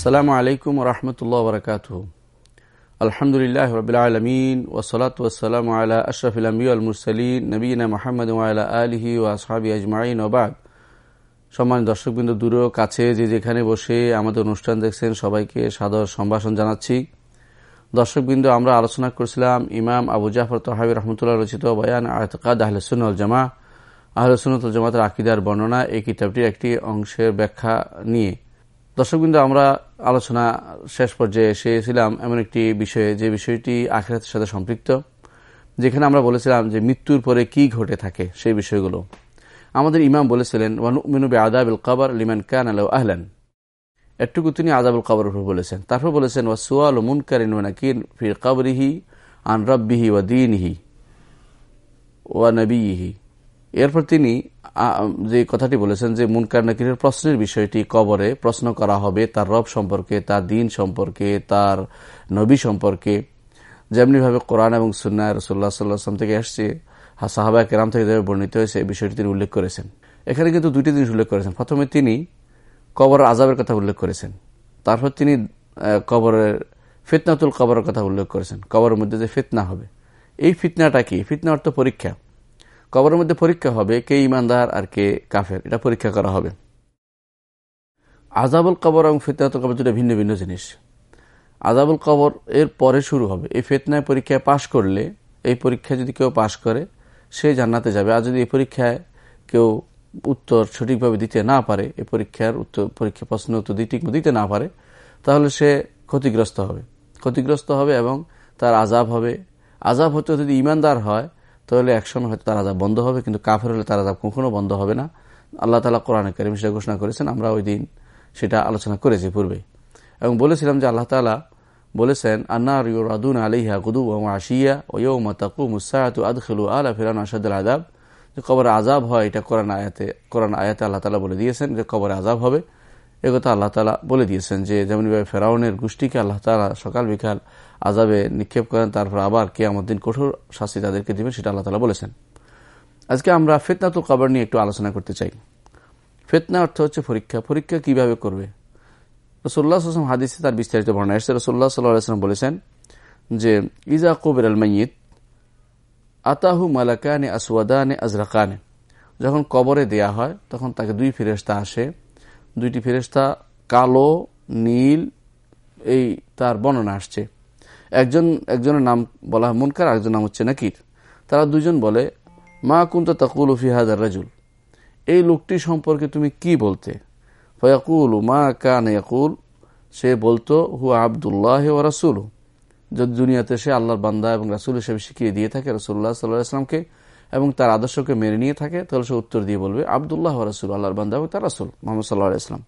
আসসালামু আলাইকুম রহমতুল্লাহ বরকাত আলহামদুলিল্লাহ রবিলামিন ওসলাত ওসালাম আলা আশরফুল আম্বিউল মুরসলিন নবীনা মোহাম্মদ আলা আলহি ও আসহাবি আজমাইন ওবাদ সম্মান দর্শকবৃন্দ, দূরেও কাছে যে যেখানে বসে আমাদের অনুষ্ঠান দেখছেন, সবাইকে সাদর সম্ভাষণ জানাচ্ছি। দর্শকবৃন্দ, আমরা আলোচনা করছিলাম ইমাম আবু জাফর তহাবি রহমতুল্লাহ রচিত বয়ান আয়তকাদ আহলসুল জামা আহলসুনুল জামাতের আকিদার বর্ণনা এই কিতাবটির একটি অংশের ব্যাখ্যা নিয়ে। দর্শকবৃন্দ, আমরা আলোচনা শেষ পর্যায়ে এসেছিলাম এমন একটি বিষয়ে, যে বিষয়টি আখেরাতের সাথে সম্পৃক্ত, যেখানে আমরা বলেছিলাম যে মৃত্যুর পরে কি ঘটে থাকে সেই বিষয়গুলো। আমাদের ইমাম বলেছিলেন ওয়ানুমিনুবি আদাবুল কবর লিমান কান আল আহলান। এটুকু তিনি আজাবুল কবর উপর বলেছেন। তারপর বলেছেন ওয়া সুয়াল মুনকারিন ওয়ানাকিন ফির কাবরিহি আন রব্বিহি ওয়া দিনহি ওয়া নবীহি এরপর তিনি যে কথাটি বলেছেন যে মুনকার নাকিরের প্রশ্নের বিষয়টি কবরে প্রশ্ন করা হবে তার রব সম্পর্কে, তার দিন সম্পর্কে, তার নবী সম্পর্কে। যেমনিভাবে কোরআন এবং সুন্না রসুল্লাহ সাল্লাহাম থেকে আসছে সাহাবা কেরাম থেকে যেভাবে বর্ণিত হয়েছে এই বিষয়টি তিনি উল্লেখ করেছেন। এখানে কিন্তু দুটি জিনিস উল্লেখ করেছেন। প্রথমে তিনি কবর আজাবের কথা উল্লেখ করেছেন। তারপর তিনি কবরের ফিতনাতুল কবরের কথা উল্লেখ করেছেন। কবরের মধ্যে যে ফিতনা হবে। এই ফিতনাটা কি? ফিতনা অর্থ পরীক্ষা। কবরের মধ্যে পরীক্ষা হবে কে ইমানদার আর কে কাফের। এটা পরীক্ষা করা হবে। আজাবুল কবর এবং ফিতনাতুল কবর দুটো ভিন্ন ভিন্ন জিনিস। আজাবুল কবর এর পরে শুরু হবে। এই ফেতনায় পরীক্ষায় পাশ করলে, এই পরীক্ষায় যদি কেউ পাশ করে, সে জান্নাতে যাবে। আর যদি এই পরীক্ষায় কেউ উত্তর সঠিকভাবে দিতে না পারে, এই পরীক্ষার উত্তর, পরীক্ষা প্রশ্ন উত্তর ঠিক দিতে না পারে, তাহলে সে ক্ষতিগ্রস্ত হবে। ক্ষতিগ্রস্ত হবে এবং তার আজাব হবে। আজাব হতে যদি ইমানদার হয় তাহলে একসময় হয়তো তার আজাব বন্ধ হবে, কিন্তু কাফের হলে তার আজাব কখনো বন্ধ হবে না। আল্লাহ তালা কোরআনে করিম সেটা ঘোষণা করেছেন, আমরা ওই দিন সেটা আলোচনা করেছি পূর্বে। এবং বলেছিলাম যে আল্লাহ তালা বলেছেন, আন্নার ইউরাদুন আলিহা গুদু ও আশিয়া ও ইয়ৌমা তাকু মুসাহাতু আদখলু আলা ফিরান আসাদুল আদাব যে কবরে আজাব হয়, এটা কোরআন আয়াতে কোরআন আয়াতে আল্লাহ তালা বলে দিয়েছেন যে কবরে আজাব হবে। এ কথা আল্লাহ তালা বলে দিয়েছেন যে যেমনভাবে ফেরাউনের গোষ্ঠীকে আল্লাহ তালা সকাল বিকাল আজাবে নিক্ষেপ করেন, তারপর আবার কে আমার দিন কঠোর শাস্তি তাদেরকে দিবেন, সেটা আল্লাহ তালা বলেছেন। আজকে আমরা ফেতনাতুল কবর নিয়ে একটু আলোচনা করতে চাই। ফেতনা অর্থ হচ্ছে পরীক্ষা। পরীক্ষা কীভাবে করবে? রসোল্লা আসলাম হাদিসে তার বিস্তারিত বর্ণনা এসছে। রসোল্লাহ সাল্লাম বলেছেন যে ইজা কবির আল মাইয়িত, আতাহু মালাকানে আসওয়াদানে আজরাকানে। যখন কবরে দেয়া হয়, তখন তাকে দুই ফেরেস্তা আসে। দুইটি ফেরেস্তা কালো, নীল, এই তার বর্ণনা আসছে। একজন, একজনের নাম বলা হয় মুনকার আরেকজন নাম হচ্ছে নাকির। তারা দুজন বলে, মা কুন্ত তাকুল ফিহাদার রাজুল? এই লোকটি সম্পর্কে তুমি কি বলতে? ফয়াকুল, মা কান ইয়াকুল? সে বলতো হু আবদুল্লাহ ও রাসুল যদি দুনিয়াতে সে আল্লাহর বান্দা এবং রাসুল হিসেবে শিখিয়ে দিয়ে থাকে রসুল্লাহ সাল্লাহ ইসলামকে এবং তার আদর্শকে মেনে নিয়ে থাকে, তাহলে সে উত্তর দিয়ে বলবে, আবদুল্লাহ রাসুল আল্লাহর বান্দা তার রাসুল মোহাম্মদ সাল্লাহ ইসলাম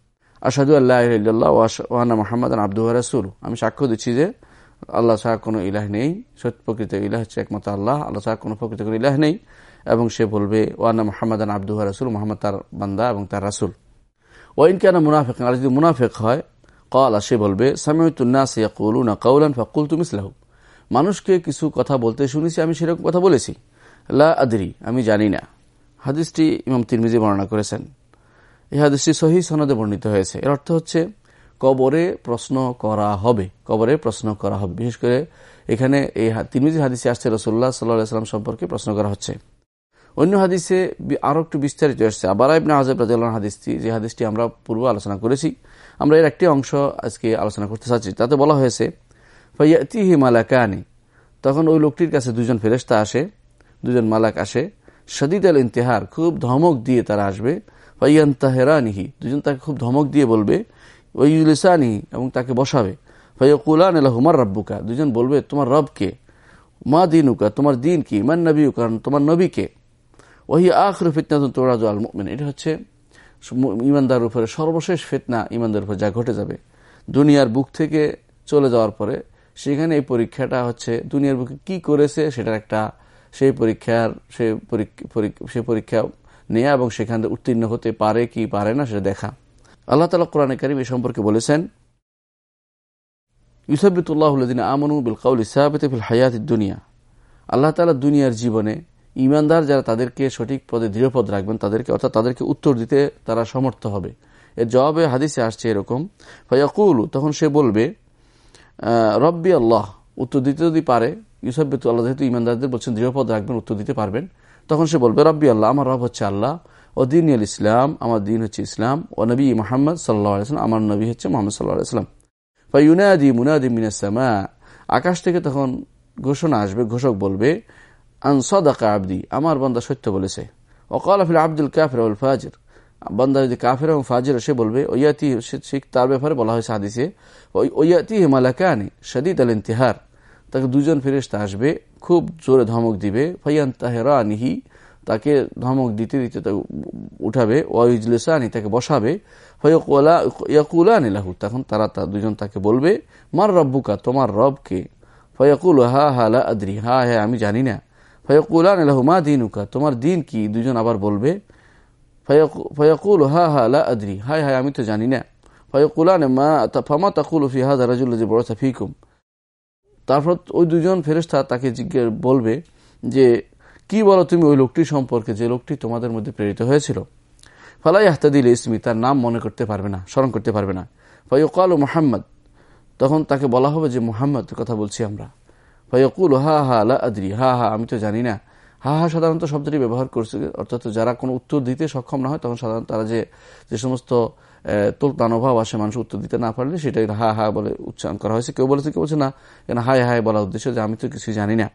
আসাদু আল্লাহ ওয়ানা মোহাম্মদ আব্দুহ রাসুল আমি সাক্ষ্য দিচ্ছি যে আল্লাহ ছাড়া কোনো ইলাহ নেই। সত্য প্রকৃত ইলাহ হচ্ছে একমাত্র আল্লাহ। আল্লাহ ছাড়া কোনো প্রকৃত কোনো ইলাহ নেই। এবং সে বলবে ওয়ানা মোহাম্মদ আব্দুহ রাসুল মোহাম্মদ তার বান্দা এবং তার রাসুল। ওয়াইন কেন মুনাফেক আর যদি মুনাফেক হয় কল সে বলবে সামিউতুন্নাস ইয়াকুলুনা কাউলান ফাকুল তুমিসলাহ মানুষকে কিছু কথা বলতে শুনেছি, আমি সেরকম কথা বলেছি। লা আদরি, আমি জানি না। হাদিসটি ইমাম তিরমিজি বর্ণনা করেছেন। এই হাদিসটি সহি সনদে বর্ণিত হয়েছে। এর অর্থ হচ্ছে, কবরে প্রশ্ন করা হবে, কবরে প্রশ্ন করা হবে। বিশেষ করে এখানে এই তিরমিজি হাদিসে আসছে রসুল্লাহ সাল্লাহ সাল্লাম সম্পর্কে প্রশ্ন করা হচ্ছে। অন্য হাদিসে আরও একটু বিস্তারিত এসছে আবার ইবনে আজব রাজিউল্লাহ হাদিসটি, যে হাদিসটি আমরা পূর্ব আলোচনা করেছি, আমরা এর একটি অংশ আজকে আলোচনা করতে চাচ্ছি। তাতে বলা হয়েছে ফাইয়াতিহি মালাকানি তখন ওই লোকটির কাছে দুজন ফেরেস্তা আসে দুজন মালাক আসে। সদিদ আল ইন্তেহার খুব ধমক দিয়ে তারা আসবে। ফাইয়ান তাহেরানিহি দুজন তাকে খুব ধমক দিয়ে বলবে। ওইলিসানিহি এবং তাকে বসাবে। ফাইয়াকুলান হুমার রব্বুকা, দুজন বলবে, তোমার রবকে মা দিনুকা, তোমার দিন কি? মান নবী কারণ তোমার নবীকে ওহি আখর ফিতনা তোরাজ আল মুমিন এটা হচ্ছে ইমানদার উপরে সর্বশেষ ফিতনা ইমানদার উপরে যা ঘটে যাবে। দুনিয়ার বুক থেকে চলে যাওয়ার পরে, সেখানে এই পরীক্ষাটা হচ্ছে, দুনিয়ার বুকে কি করেছে, সেটার একটা সেই পরীক্ষার সে সে পরীক্ষা নেয়া এবং সেখান থেকে উত্তীর্ণ হতে পারে কি পারে না সেটা দেখা। আল্লাহ তালা কোরআন করিম এই সম্পর্কে বলেছেন ইউসাবিতুল্লাহদিন আমনু বিল কাউল ইসাহাবিত হায়াত দুনিয়া। আল্লাহ তালা দুনিয়ার জীবনে ইমানদার যারা তাদেরকে সঠিক পদে দৃঢ়পদ রাখবেন, তাদেরকে, অর্থাৎ তাদেরকে উত্তর দিতে তারা সমর্থ হবে। এর জবাবে হাদিসে আসছে এরকম, ফয়াকুলু, তখন সে বলবে রব্বি আল্লাহ, উত্তর দিতে যদি পারে ইউসাফিত আল্লাহ যেহেতু ইমানদারদের বলছেন দৃঢ়পদ রাখবেন, উত্তর দিতে পারবেন। তখন সে বলবে, রব্বি আল্লাহ, আমার রব হচ্ছে আল্লাহ, ও দিন আল ইসলাম, আমার দিন হচ্ছে ইসলাম, ও নবী মোহাম্মদ সাল্লাহ আলাইসলাম আমার নবী হচ্ছে মোহাম্মদ সাল্লাহ আলাইসলাম বা ইউনাদি মুনাদি মিনাসমা আকাশ থেকে তখন ঘোষণা আসবে, ঘোষক বলবে আনসদাকা আবদি, আমার বন্দা সত্য বলেছে। ওকাল আফিল আব্দুল কাফির ফাজির, বন্দা যদি কাফের এবং ফাজির, সে বলবে ওয়াতি শিখ তার ব্যাপারে বলা হয়েছে হাদিসে ওয়াতি হিমালাকানি সদিদ আল ইন্তিহার তাকে দুজন ফেরেস্তা আসবে, খুব জোরে ধমক দিবে। ফাইয়ান তাহেরা আনিহি তাকে ধমক দিতে দিতে তাকে উঠাবে ওয়াইজলেসানি তাকে বসাবে। ইয়াকুলানি লাহু, তখন তারা তা দুজন তাকে বলবে, মার রব্বুকা, তোমার রবকে? ফয়াকুল, হা হা, লা আদ্রি। হা হ্যাঁ আমি জানি না। ফয়াকুলান লাহু, মা দিনুকা, তোমার দিন কি? দুজন আবার বলবে ফয়াকুল, হা হা, লা আদ্রি। হায় হায়, আমি তো জানি না। ফয়াকুলান, মা ফামা তাকুল ফি হাদা রাজুল যে বড় ফিকুম? তারপর ওই দুজন ফেরেস্তা তাকে জিজ্ঞেস বলবে যে, কি বলো তুমি ওই লোকটি সম্পর্কে যে লোকটি তোমাদের মধ্যে প্রেরিত হয়েছিল? ফালাই আহতাদিল ইসমি তার নাম মনে করতে পারবে না, স্মরণ করতে পারবে না। ফয়কাল মোহাম্মদ তখন তাকে বলা হবে যে, মোহাম্মদ, কথা বলছি আমরা। ফয়কুল, হা হা আলা আদরি হা হা, আমি তো জানি না। হা হা, সাধারণত শব্দটি ব্যবহার করছে, অর্থাৎ যারা কোনো উত্তর দিতে সক্ষম না হয়, তখন সাধারণত তারা যে যে সমস্ত তোলতানোভাব আসে মানুষ উত্তর দিতে না পারলে সেটাই হা হা বলে উচ্চারণ করা হয়েছে। কেউ বলেছে, কেউ বলছে না। কেন হায় হায় বলা উদ্দেশ্য যে আমি তো কিছুই জানি না।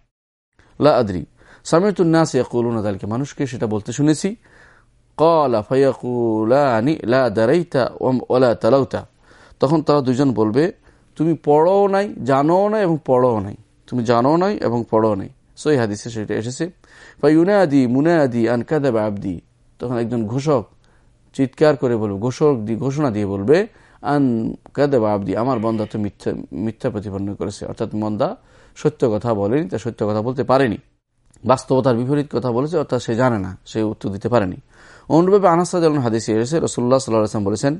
লা আদরি। সামিতুন্নাস ইয়াকুলুন আদালকে মানুষকে সেটা বলতে শুনেছি। লা তখন তারা দুজন বলবে, তুমি পড়ো নাই জানো নাই এবং পড়ো নাই। তুমি জানো নাই এবং পড়ো নাই। সই হাদিসে সেটা এসেছে। বা ইউনাদি মুনাদি আন কাদাবা আবদি। তখন একজন ঘোষক চিৎকার করে বলবে, ঘোষক ঘোষণা দিয়ে বলবে, আন কাদাবা আবদি, আমার বন্দা তো মিথ্যা মিথ্যা প্রতিপন্ন করেছে। অর্থাৎ মন্দা সত্য কথা বলেনি, তা সত্য কথা বলতে পারেনি। বাস্তবতার বিপরীত কথা বলেছে, অর্থাৎ সে জানে না, সে উত্তর দিতে পারেনি। অনুরূপে আনাসাদ হাদিসে এসেছে রসুল্লাহ সাল্লাম বলেছেন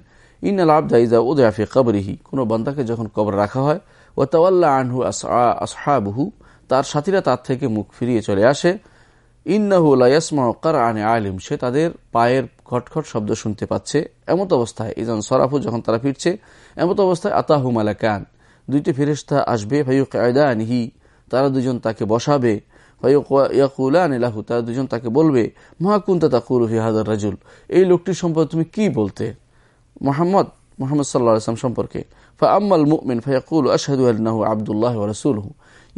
ইন আল আবদা ইজা উদয়াফি কবরিহি। কোনো বান্দাকে যখন কবর রাখা হয় ও তাওয়াল্লা আনহু আসহাবহু, তার সাথীরা তার থেকে মুখ ফিরিয়ে চলে আসে, ইন্নাহু লাইয়াসমা কার আনে আলিম, সে তাদের পায়ের খটখট শব্দ শুনতে পাচ্ছে। এমত অবস্থায় ইজান সরাফু যখন তারা ফিরছে, এমত অবস্থায় আতাহু মালাকান। দুইটি ফেরিস্তা আসবে ভাইয়ুক আয়দা নিহি তারা দুজন তাকে বসাবে। ইয়াকুলান তারা দুজন তাকে বলবে মহাকুন্তা তাকুর হাজার রাজুল? এই লোকটির সম্পর্কে তুমি কি বলতে? মোহাম্মদ মোহাম্মদ সাল্লাহ আসলাম সম্পর্কে। ফা আম্মাল মুমিন, ফায়াকুল আশহাদু আল্লাহু আবদুল্লাহ রাসূলহু।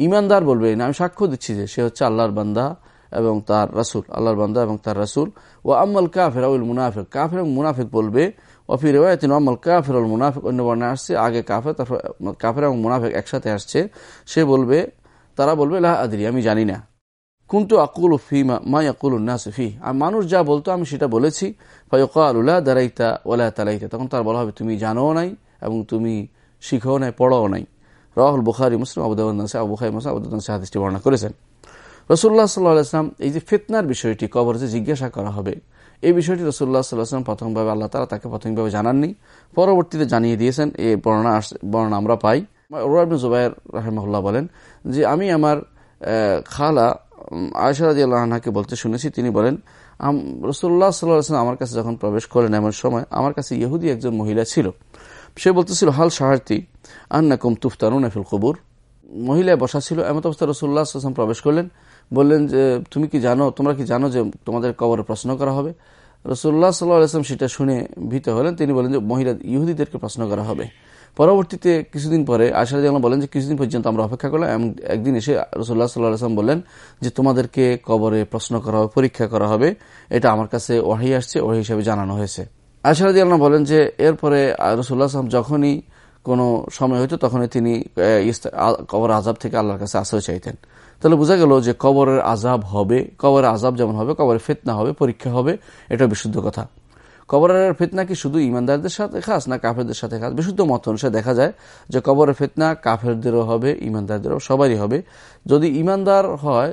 ইমানদার বলবে, না, আমি সাক্ষ্য দিচ্ছি যে সে হচ্ছে আল্লাহর বান্দা। এবং তার রাসূল, আল্লাহর বান্দা এবং তার রাসূল। ও আম্মাল কাফের আউল মুনাফিক। কাফের মুনাফিক বলবে অফি রেওয়ায়তিন আম্মাল কাফের আল মুনাফিক। অন্য বর্ণে আসছে, আগে কাফের, তারপর কাফের এবং মুনাফিক একসাথে আসছে। সে বলবে, তারা বলবে লাহ আদরি, আমি জানি না। কুন্তু আকুল ফি মা আকুল নাস ফি। আর মানুষ যা বলতো, আমি সেটা বলেছি। ফয়কালুল্লাহ দারাইতা ওলা তালাইতা। তখন তার বলা হবে, তুমি জানো নাই এবং তুমি শিখো নাই, পড়াও নাই। রাহুল বুখারি, মুসলিম আবুদাবাদ বুখারি, মুসলিম আবুদাবাদ হাদিসটি বর্ণনা করেছেন। রসুল্লাহ সাল্লাহ আসলাম এই যে ফিতনার বিষয়টি কবর যে জিজ্ঞাসা করা হবে, এই বিষয়টি রসুল্লাহ সাল্লাহাম প্রথমভাবে আল্লাহ তালা তাকে প্রথমভাবে জানাননি। পরবর্তীতে জানিয়ে দিয়েছেন এই বর্ণনা বর্ণনা আমরা পাই। জুবাইর রাহেমহল্লা বলেন যে, আমি আমার খালা আয়সারাদি আল্লাহকে বলতে শুনেছি, তিনি বলেন রসুল্লাহ সাল্লাহ আমার কাছে যখন প্রবেশ করেন এমন সময়, আমার কাছে ইহুদি একজন মহিলা ছিল। সে বলতেছিল, হাল সাহারতি আন্না কুম তুফতানুন এফিল কবুর। মহিলায় বসা ছিল এমন অবস্থা রসুল্লাহ আসলাম প্রবেশ করলেন। বললেন যে, তুমি কি জানো, তোমরা কি জানো যে তোমাদের কবরে প্রশ্ন করা হবে? রসুল্লাহ সাল্লাহ আসলাম সেটা শুনে ভীত হলেন। তিনি বলেন যে, মহিলা, ইহুদিদেরকে প্রশ্ন করা হবে। পরবর্তীতে কিছুদিন পরে আশার জানা বলেন যে, কিছুদিন পর্যন্ত আমরা অপেক্ষা করলাম এবং একদিন এসে রসুল্লাহ সাল্লাহ আসলাম বললেন যে, তোমাদেরকে কবরে প্রশ্ন করা হবে, পরীক্ষা করা হবে। এটা আমার কাছে ওয়াহি আসছে, ওয়াহি হিসাবে জানানো হয়েছে। আশার আল্লাহ বলেন যে, এরপরে রসুল্লাহ আসলাম যখনই কোনো সময় হইতো তখনই তিনি কবর আজাব থেকে আল্লাহর কাছে আশ্রয় চাইতেন। তাহলে বোঝা গেল যে কবরের আজাব হবে, কবরের আজাব যেমন হবে, কবরের ফেতনা হবে, পরীক্ষা হবে এটা বিশুদ্ধ কথা। কবরের ফেতনা কি শুধু ইমানদারদের সাথে খাস না কাফেরদের সাথে খাস? বিশুদ্ধ মত অনুসারে দেখা যায় যে কবরের ফেতনা কাফেরদেরও হবে, ইমানদারদেরও, সবারই হবে। যদি ইমানদার হয়,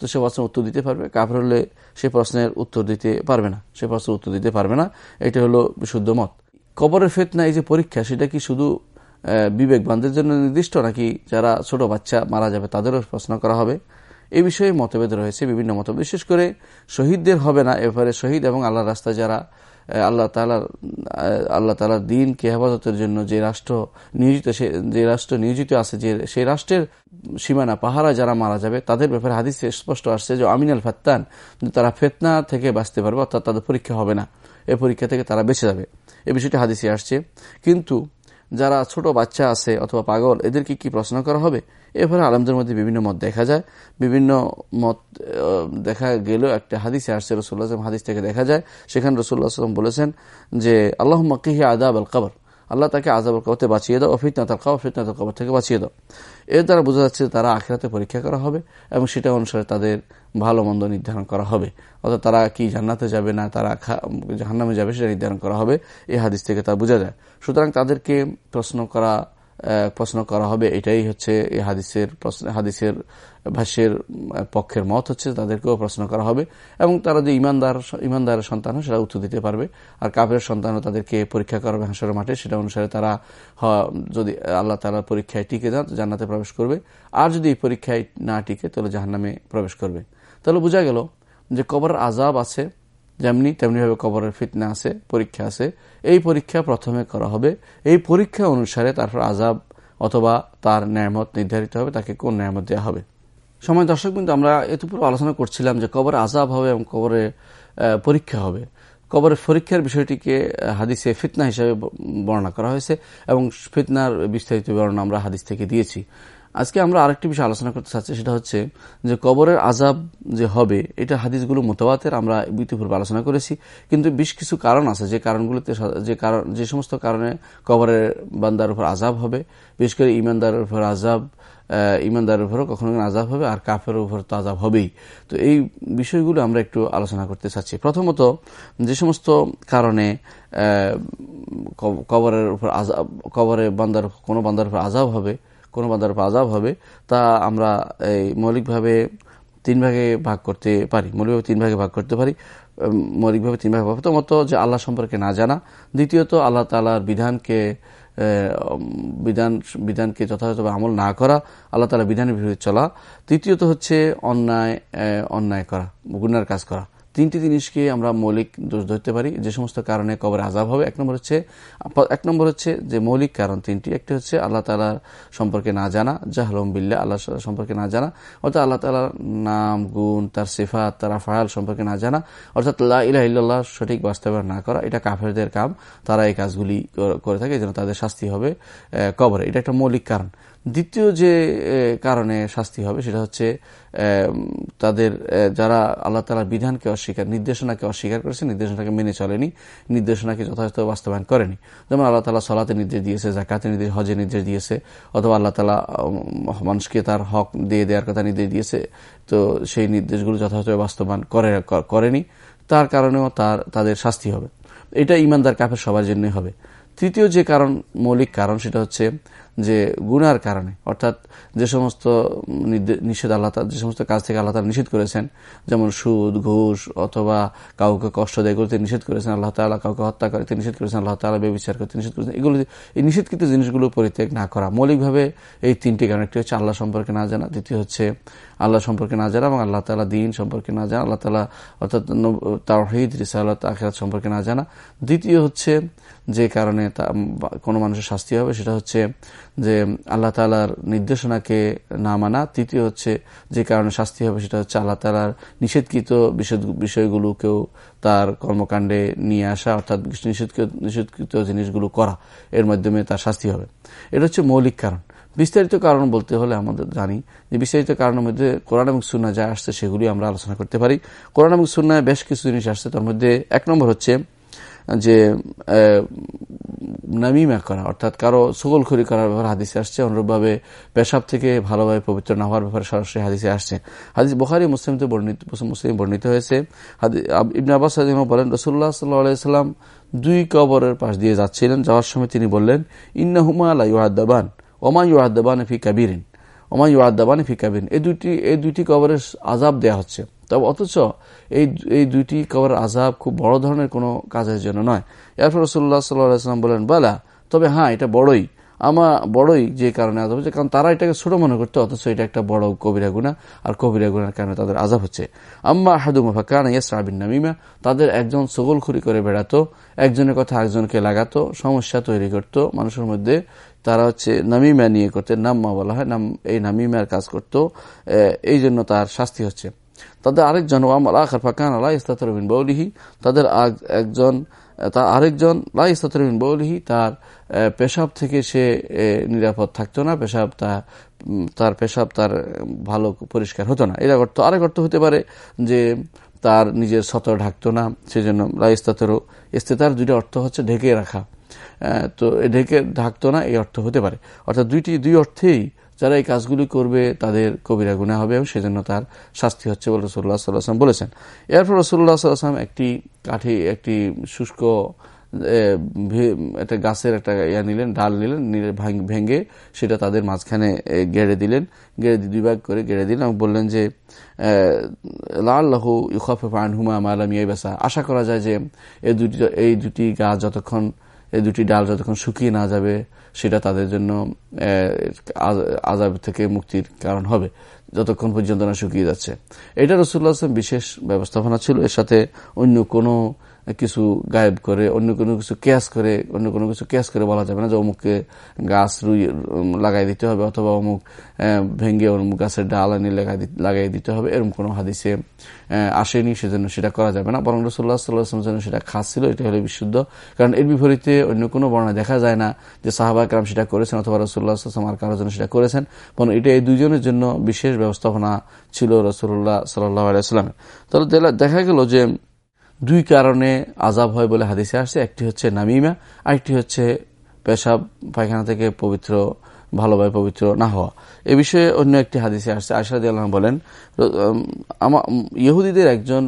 তো সে প্রশ্নের উত্তর দিতে পারবে। কাফের হলে সে প্রশ্নের উত্তর দিতে পারবে না। সে প্রশ্নের উত্তর দিতে পারবে না। এটা হলো বিশুদ্ধ মত। কবরের ফেতনা এই যে পরীক্ষা, সেটা কি শুধু বিবেকবানদের জন্য নির্দিষ্ট নাকি যারা ছোট বাচ্চা মারা যাবে তাদেরও প্রশ্ন করা হবে। এ বিষয়ে মতভেদ রয়েছে, বিভিন্ন মত। বিশেষ করে শহীদদের হবে না, এবারে শহীদ এবং আল্লাহ রাস্তায় যারা আল্লাহ তালার আল্লাহ তালার দিনকে হেফাজতের জন্য যে রাষ্ট্র নিয়োজিত যে রাষ্ট্র নিয়োজিত আছে, যে, সেই রাষ্ট্রের সীমানা, পাহারা যারা মারা যাবে, তাদের ব্যাপারে হাদিসে স্পষ্ট আসছে যে আমিনাল ফাত্তান তারা ফেতনা থেকে বাঁচতে পারবে, অর্থাৎ তাদের পরীক্ষা হবে না। এ পরীক্ষা থেকে তারা বেঁচে যাবে। এ বিষয়টি হাদিসে আসছে। কিন্তু যারা ছোট বাচ্চা আছে অথবা পাগল, এদেরকে কি প্রশ্ন করা হবে? এরপরে আলমদের মধ্যে বিভিন্ন মত দেখা যায়। বিভিন্ন মত দেখা গেল একটা হাদিসে আসছে রসুল্লাহ হাদিস থেকে দেখা যায়। সেখানে রসুল্লাহ বলেছেন যে আল্লাহ মকিহি আদাব আল কবর আল্লাহ তাকে আজাবর কবতে বাঁচিয়ে দাও অফিতনাতাল কবর, ফিতনাতাল কবর থেকে বাঁচিয়ে দাও। এর দ্বারা বোঝা যাচ্ছে তারা আখেরাতে পরীক্ষা করা হবে এবং সেটা অনুসারে তাদের ভালো মন্দ নির্ধারণ করা হবে। অর্থাৎ তারা কি জান্নাতে যাবে না, তারা জাহান্নামে যাবে সেটা নির্ধারণ করা হবে। এই হাদিস থেকে তা বোঝা যায়। সুতরাং তাদেরকে প্রশ্ন করা প্রশ্ন করা হবে। এটাই হচ্ছে এই হাদিসের হাদিসের ভাষ্যের পক্ষের মত হচ্ছে, তাদেরকেও প্রশ্ন করা হবে। এবং তারা যে ইমানদার, ইমানদারের সন্তান সেটা উত্তর দিতে পারবে। আর কাপের সন্তানও তাদেরকে পরীক্ষা করাবে হাঁসের মাঠে। সেটা অনুসারে তারা যদি আল্লাহ তালা পরীক্ষায় টিকে যান জান্নাতে প্রবেশ করবে। আর যদি এই পরীক্ষায় না টিকে, তাহলে জাহান্নামে প্রবেশ করবে। তাহলে বোঝা গেল যে কবর আজাব আছে। যেমনি তেমনিভাবে কবরের ফিতনা আছে, পরীক্ষা আছে। এই পরীক্ষা প্রথমে করা হবে। এই পরীক্ষা অনুসারে তারপর আজাব অথবা তার ন্যায়ামত নির্ধারিত হবে, তাকে কোন ন্যায়ামত দেওয়া হবে। সময় দর্শক কিন্তু আমরা এতপুর আলোচনা করছিলাম যে কবর আজাব হবে এবং কবরে পরীক্ষা হবে। কবরের পরীক্ষার বিষয়টিকে হাদিসে ফিতনা হিসেবে বর্ণনা করা হয়েছে এবং ফিতনার বিস্তারিত বর্ণনা আমরা হাদিস থেকে দিয়েছি। আজকে আমরা আরেকটি বিষয় আলোচনা করতে চাচ্ছি, সেটা হচ্ছে যে কবরের আজাব যে হবে, এটা হাদিসগুলো মোতাবাতের আমরা ইতিপূর্বে আলোচনা করেছি, কিন্তু বেশ কিছু কারণ আছে, যে কারণগুলোতে যে কারণ, যে সমস্ত কারণে কবরের বান্দার উপর আজাব হবে, বিশেষ করে ইমানদারের উপর আজাব ইমানদারের উপরও কখনো কখনো আজাব হবে, আর কাফের উপর তো আজাব হবেই। তো এই বিষয়গুলো আমরা একটু আলোচনা করতে চাচ্ছি। প্রথমত, যে সমস্ত কারণে কবরের উপর আজাব কবরে বান্দার, কোনো বান্দার উপর আজাব হবে কোনো বান্দার উপর আজাব হবে, তা আমরা এই মৌলিকভাবে তিন ভাগে ভাগ করতে পারি। মৌলিকভাবে তিন ভাগে ভাগ করতে পারি। মৌলিকভাবে তিন ভাগে ভাগ প্রথমত যে আল্লাহ সম্পর্কে না জানা। দ্বিতীয়ত আল্লাহ তালার বিধানকে বিধান, বিধানকে যথাযথভাবে আমল না করা, আল্লাহ তালা বিধানের বিরুদ্ধে চলা। তৃতীয়ত হচ্ছে অন্যায় অন্যায় করা, গুনার কাজ করা। তিনটি জিনিসকে আমরা মৌলিক দোষ ধরতে পারি। যে সমস্ত কারণে কবর আজাব হবে, এক নম্বর হচ্ছে, এক নম্বর হচ্ছে যে মৌলিক কারণ তিনটি। একটি হচ্ছে আল্লাহ তালার সম্পর্কে না জানা, জাহলম বিল্লা আল্লাহ সম্পর্কে না জানা, অর্থাৎ আল্লাহ তালার নাম, গুণ, তার সেফাত, তার আফায়াল সম্পর্কে না জানা, অর্থাৎ আল্লাহ ইলাহ সঠিক বাস্তবায়ন না করা, এটা কাফেরদের কাম। তারা এই কাজগুলি করে থাকে, যেন তাদের শাস্তি হবে কবরে। এটা একটা মৌলিক কারণ। দ্বিতীয় যে কারণে শাস্তি হবে সেটা হচ্ছে তাদের যারা আল্লাহ তালার বিধানকে অস্বীকার, নির্দেশনাকে অস্বীকার করেছে, নির্দেশনাকে মেনে চলেনি, নির্দেশনাকে যথাযথ বাস্তবায়ন করেনি। যেমন আল্লাহ তালা সলাতে নির্দেশ দিয়েছে জাকাতে নির্দেশ, হজে নির্দেশ দিয়েছে, অথবা আল্লাহ তালা মানুষকে তার হক দিয়ে দেওয়ার কথা নির্দেশ দিয়েছে, তো সেই নির্দেশগুলো যথাযথ বাস্তবায়ন করে করেনি। তার কারণেও তার, তাদের শাস্তি হবে। এটা ইমানদার কাফের সবার জন্যই হবে। তৃতীয় যে কারণ, মৌলিক কারণ, সেটা হচ্ছে যে গুনার কারণে, অর্থাৎ যে সমস্ত নিষেধ আল্লাহ যে সমস্ত কাজ থেকে আল্লাহ নিষেধ করেছেন, যেমন সুদ, ঘুষ, অথবা কাউকে কষ্ট দেয় করতে নিষেধ করেছেন আল্লাহ তালা কাউকে হত্যা করতে নিষেধ করেছেন আল্লাহ তালা ব্যবচার করতে নিষেধ করেছেন, এগুলো এই নিষেধকৃত জিনিসগুলো পরিত্যাগ না করা। মৌলিকভাবে এই তিনটি কারণ, একটি হচ্ছে আল্লাহ সম্পর্কে না জানা, দ্বিতীয় হচ্ছে আল্লাহ সম্পর্কে না জানা এবং আল্লাহ তালা দিন সম্পর্কে না জানা, আল্লাহ তালা অর্থাৎ তাহিদ রিসালত, আখেরাত সম্পর্কে না জানা। দ্বিতীয় হচ্ছে যে কারণে কোনো মানুষের শাস্তি হবে সেটা হচ্ছে যে আল্লাহ তালার নির্দেশনাকে না মানা। তৃতীয় হচ্ছে যে কারণে শাস্তি হবে সেটা হচ্ছে আল্লাহ তালার নিষেধকৃত বিষয়গুলোকেও তার কর্মকাণ্ডে নিয়ে আসা, অর্থাৎ নিষেধকৃত জিনিসগুলো করা, এর মাধ্যমে তার শাস্তি হবে। এটা হচ্ছে মৌলিক কারণ। বিস্তারিত কারণ বলতে হলে আমাদের জানি যে বিস্তারিত কারণের মধ্যে কোরআন এবং সুন্না যা আসছে সেগুলি আমরা আলোচনা করতে পারি। কোরআন এবং সুন্নায় বেশ কিছু জিনিস আসছে, তার মধ্যে এক নম্বর হচ্ছে যে নামিমা করা, অর্থাৎ কারও খড়ি করার ব্যাপারে হাদিসে আসছে, অনুরূপভাবে পেশাব থেকে ভালোভাবে পবিত্র না হওয়ার ব্যাপারে সরাসরি হাদিসে আসছে। হাদিস বোখারি মুসলিমতে বর্ণিত, মুসলিম বর্ণিত হয়েছে। ইবনে আব্বাস বলেন রসুল্লাহ সাল্লাম দুই কবরের পাশ দিয়ে যাচ্ছিলেন। যাওয়ার সময় তিনি বললেন ইন্না হুমা আলা ইউহাদ্দাবান ওমা ইউহাদ্দাবান ফি কাবিরিন। ওমা ইউআদাবানি ফিকাবিন। এই দুইটি এই দুইটি কবরের আজাব দেয়া হচ্ছে। তবে অথচ এই এই দুইটি কবর আজাব খুব বড় ধরনের কোনো কাজের জন্য নয়। এরপর রসুল্লাহ সাল্লাম বলেন, বালা, তবে হ্যাঁ এটা বড়ই। আমা বড়ই যে কারণে আজাব হচ্ছে, কারণ তারা এটাকে ছোট মনে করতো, অথচ এটা একটা বড় কবিরা গুণা আর কবিরা গুনার কারণে তাদের আজাব হচ্ছে। আম্মা হাদুমা ফাকান ইয়াসরাবিন নামিমা, তাদের একজন সগলখুরি করে বেড়াতো, একজনের কথা একজনকে লাগাতো, সমস্যা তৈরি করত, মানুষের মধ্যে তারা হচ্ছে নামিমা নিয়ে করতে নাম্মা বলা হয়, নাম এই নামিমার কাজ করত এই জন্য তার শাস্তি হচ্ছে। তাদের আরেকজন ওয়ামাল আখার ফাকান আল্লাহ ইস্তাতরবিন বৌলিহি, তাদের একজন তার আরেকজন লাই ইস্তাতরবিন বৌলিহি, তার পেশাব থেকে সে নিরাপদ থাকতো না। পেশাব তা তার পেশাব তার ভালো পরিষ্কার হতো না। এরা অর্থ, আরেক অর্থ হতে পারে যে, তার নিজের সতর ঢাকতো না, সেজন্য লাই ইস্তাতেরও ইস্তেতার দুইটা অর্থ হচ্ছে ঢেকে রাখা। তো ঢেকে ঢাকতো না, এই অর্থ হতে পারে। অর্থাৎ দুইটি, দুই অর্থেই যারা এই কাজগুলি করবে, তাদের কবিরা গুণা হবে এবং সেজন্য তার শাস্তি হচ্ছে বলে রসুল্লাহ সাল্লাহাম বলেছেন। এরপর রসুল্লাহ সাল্লাহাম একটি কাঠি, একটি শুষ্ক একটা গাছের একটা ইয়া নিলেন, ডাল নিলেন ভেঙে সেটা তাদের মাঝখানে গেড়ে দিলেন। গেড়ে দুই ভাগ করে গেড়ে দিলেন এবং বললেন যে লাহু ইউখাফে হুমা মালাম বেসা আশা করা যায় যে এই দুটি এই দুটি গাছ যতক্ষণ এই দুটি ডাল যতক্ষণ শুকিয়ে না যাবে সেটা তাদের জন্য আজাব থেকে মুক্তির কারণ হবে, যতক্ষণ পর্যন্ত না শুকিয়ে যাচ্ছে। এটা রসুল্লাহ বিশেষ ব্যবস্থাপনা ছিল। এর সাথে অন্য কোনো কিছু গায়েব করে, অন্য কোনো কিছু ক্যাশ করে, অন্য কোনো কিছু ক্যাশ করে বলা যাবে না যে অমুককে গাছ রুই লাগাই দিতে হবে অথবা অমুক ভেঙ্গে অমুক গাছের ডাল আনি লাগাই দিতে হবে। এরকম কোনো হাদিসে আসেনি, সেজন্য সেটা করা যাবে না। বরং রসুল্লাহ সাল্লাহাম জন্য সেটা খাস ছিল, এটা হলো বিশুদ্ধ। কারণ এর বিপরীতে অন্য কোনো বর্ণা দেখা যায় না যে সাহাবা কালাম সেটা করেছেন অথবা রসুল্লাহ আসলাম আর কারোর জন্য সেটা করেছেন। বরং এটা এই দুজনের জন্য বিশেষ ব্যবস্থাপনা ছিল রসুল্লাহ সাল্লাহ আলাইস্লামের তাহলে দেখা গেল যে দুই কারণে আজাব হয় বলে হাদিসে আসছে। একটি হচ্ছে নামিমা, আরেকটি হচ্ছে পেশাব, পায়খানা থেকে পবিত্র ভালোভাবে পবিত্র না হওয়া। এ বিষয়ে অন্য একটি হাদিসে আসছে। আশাদ আল্লাহ বলেন ইহুদিদের একজন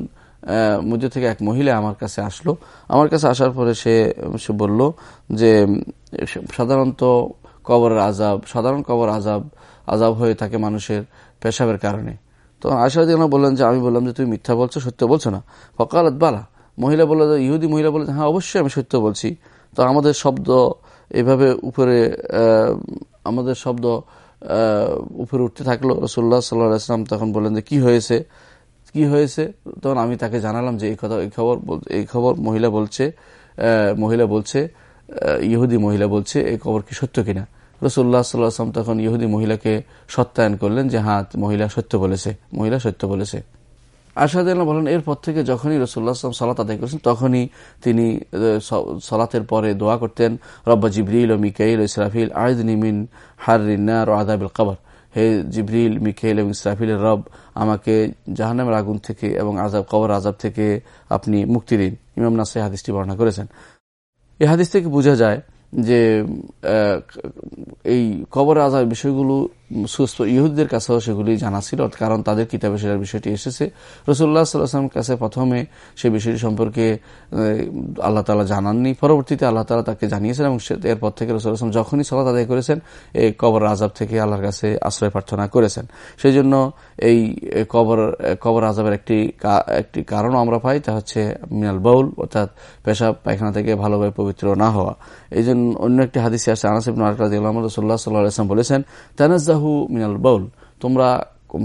মধ্যে থেকে এক মহিলা আমার কাছে আসলো। আমার কাছে আসার পরে সে সে বলল যে সাধারণত কবরের আজাব সাধারণ কবর আজাব আজাব হয়ে থাকে মানুষের পেশাবের কারণে। তো আশাদিনা বললেন যে, আমি বললাম যে, তুমি মিথ্যা বলছো, সত্য বলছো না। ফকালত বালা। মহিলা বলল ইহুদি মহিলা বললেন হ্যাঁ অবশ্যই আমি সত্য বলছি। তো আমাদের শব্দ এভাবে উপরে আমাদের শব্দ উপরে উঠতে থাকল। রসুল্লাহ সাল্লাহ ইসলাম তখন বললেন যে, কি হয়েছে? কি হয়েছে? তখন আমি তাকে জানালাম যে, এই কথা, এই খবর এই খবর মহিলা বলছে মহিলা বলছে ইহুদি মহিলা বলছে, এই খবর কি সত্য কিনা? রসুল্লাহ সাল্লাম তখন ইহুদি মহিলাকে সত্যায়ন করলেন যে হ্যাঁ মহিলা সত্য বলেছে, মহিলা সত্য বলেছে। আশাদ বলেন, এরপর থেকে যখনই রসুল্লাহ আসলাম সালাত আদায় করেছেন, তখনই তিনি সালাতের পরে দোয়া করতেন, রব্বা জিবরিল ও মিকাইল ইসরাফিল আয়দিন হার রিন্নার ও আদাবিল কবর। হে জিবরিল মিকেল এবং ইসরাফিলের রব, আমাকে জাহানামের আগুন থেকে এবং আজাব কবর আজাব থেকে আপনি মুক্তি দিন। ইমাম নাসাই হাদিসটি বর্ণনা করেছেন। এই হাদিস থেকে বোঝা যায় যে এই কবর আজার বিষয়গুলো ইহুদদের কাছেও সেগুলি জানা ছিল, কারণ তাদের কিতাবে সেটার বিষয়টি এসেছে। রসুল্লাহ সাল্লাহামের কাছে প্রথমে সে বিষয়টি সম্পর্কে আল্লাহ তালা জানাননি। পরবর্তীতে আল্লাহ তালা তাকে জানিয়েছেন এবং এরপর থেকে রসুল্লাহাম যখনই সালাত আদায় করেছেন এই কবর আজাব থেকে আল্লাহর কাছে আশ্রয় প্রার্থনা করেছেন। সেই জন্য এই কবর কবর আজাবের একটি একটি কারণও আমরা পাই, তা হচ্ছে মিনাল বাউল, অর্থাৎ পেশাব, পায়খানা থেকে ভালোভাবে পবিত্র না হওয়া। এই জন্য অন্য একটি হাদিসে আসছে আনাসিবন রসুল্লাহ সাল্লাহ বলেছেন, তানাজ্জাহ তাহু মিনাল বাউল। তোমরা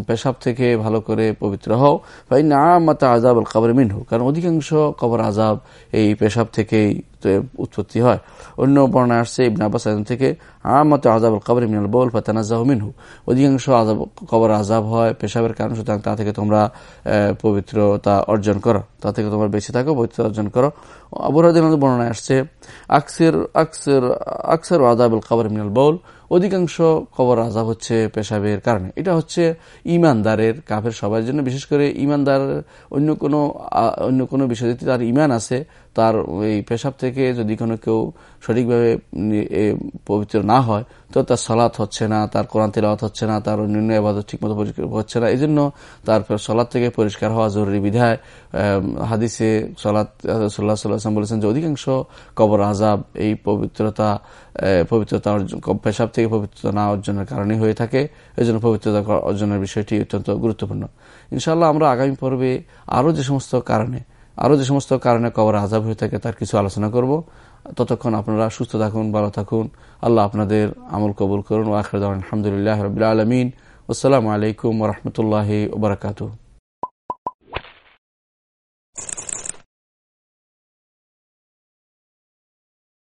পেশাব থেকে ভালো করে পবিত্র হও। ভাই না মাতা আজাব আল কবর মিনহু। কারণ অধিকাংশ কবর আজাব এই পেশাব থেকেই উৎপত্তি হয়। অন্য বর্ণায় আসছে ইবন আব্বাস থেকে, আমত আজাব আল কবর মিনাল বল ফাতানাজাহ মিনহু। অধিকাংশ আজাব কবর আজাব হয় পেশাবের কারণ, সুতরাং তা থেকে তোমরা পবিত্রতা অর্জন করো। তা থেকে তোমরা বেঁচে থাকো পবিত্র অর্জন করো। অবরাধের বর্ণনায় আসছে, আকসের আকসের আকসের আজাবুল কবর মিনাল বল অধিকাংশ কবর আজাব হচ্ছে পেশাবের কারণে। এটা হচ্ছে ইমানদারের, কাফের সবার জন্য। বিশেষ করে ইমানদার অন্য কোনো অন্য কোনো বিষয় যদি তার ইমান আছে তার এই পেশাব থেকে যদি কোনো কেউ সঠিকভাবে পবিত্র না হয়, তো তার সলাৎ হচ্ছে না, তার কোরআন তেলাওয়াত হচ্ছে না, তার অন্যান্য আবাদত ঠিকমতো হচ্ছে না। এই জন্য তার সলাৎ থেকে পরিষ্কার হওয়া জরুরি বিধায় হাদিসে সলাৎ সাল্লাহ সাল্লাহাম বলেছেন যে অধিকাংশ কবর আজাব এই পবিত্রতা পবিত্রতা পেশাব থেকে পবিত্রতা না অর্জনের কারণে হয়ে থাকে। এই জন্য পবিত্রতা অর্জনের বিষয়টি অত্যন্ত গুরুত্বপূর্ণ। ইনশাল্লাহ আমরা আগামী পর্বে আরও যে সমস্ত কারণে আরও যে সমস্ত কারণে কবর আজাব হয়ে থাকে, তার কিছু আলোচনা করব। ততক্ষণ আপনারা সুস্থ থাকুন, ভালো থাকুন। আল্লাহ আপনাদের আমল কবুল করুন। ও আখর আলহামদুলিল্লাহ রবিআ আলমিন। আসসালামু আলাইকুম রহমতুল্লাহ ওবরাকাতু